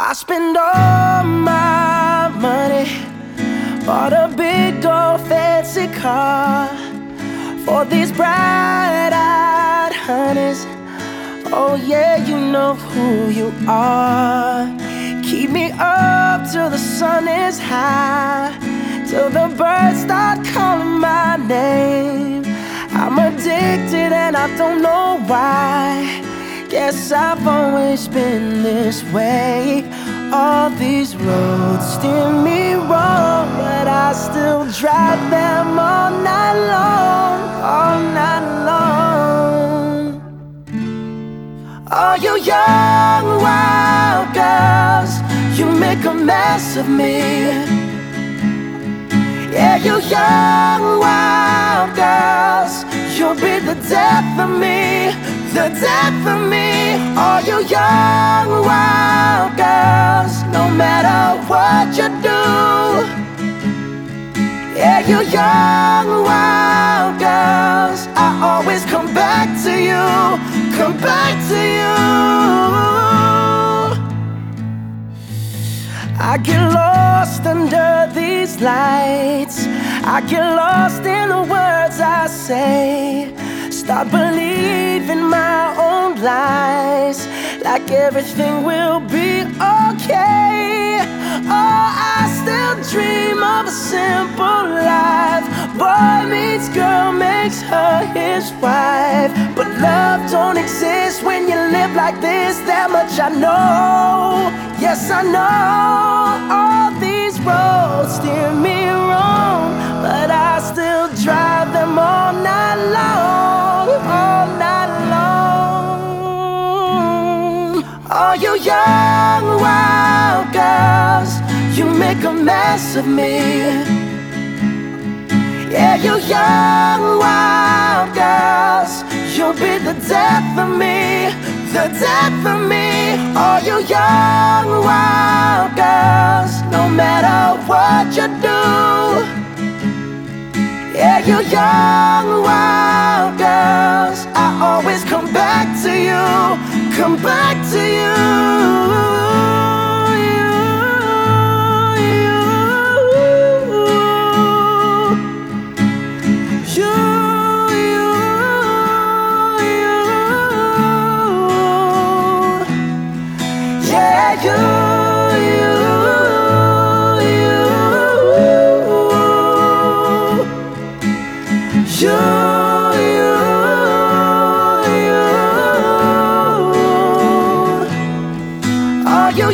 I spend all my money, bought a big old fancy car for these bright-eyed honeys. Oh yeah, you know who you are. Keep me up till the sun is high, till the birds start calling my name. I'm addicted and I don't know why. Guess I've always been this way. All these roads steer me wrong, but I still drive them all night long, all night long. All you young wild girls, you make a mess of me. Yeah, you young wild girls, you'll be the death of me the death of me. All you young wild girls, no matter what you do. Yeah, you young wild girls, I always come back to you, come back to you. I get lost under these lights. I get lost in the words I say. Start believing my own lies, like everything will be okay. Oh, I still dream of a simple life. Boy meets girl, makes her his wife. But love don't exist when you live like this. That much I know. Yes, I know. All these roads steer you young wild girls, you make a mess of me. Yeah, you young wild girls, you'll be the death of me, the death of me. All you young wild girls,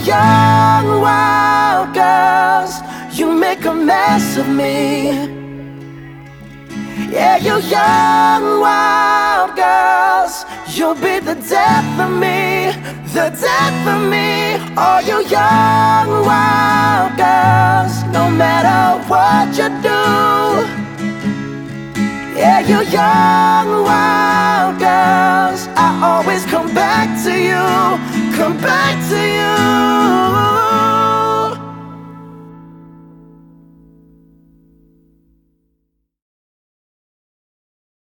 young wild girls, you make a mess of me. Yeah, you young wild girls, you'll be the death of me, the death of me. All you young wild girls, no matter what you do. Yeah, you young wild girls, I always come back to you, come back.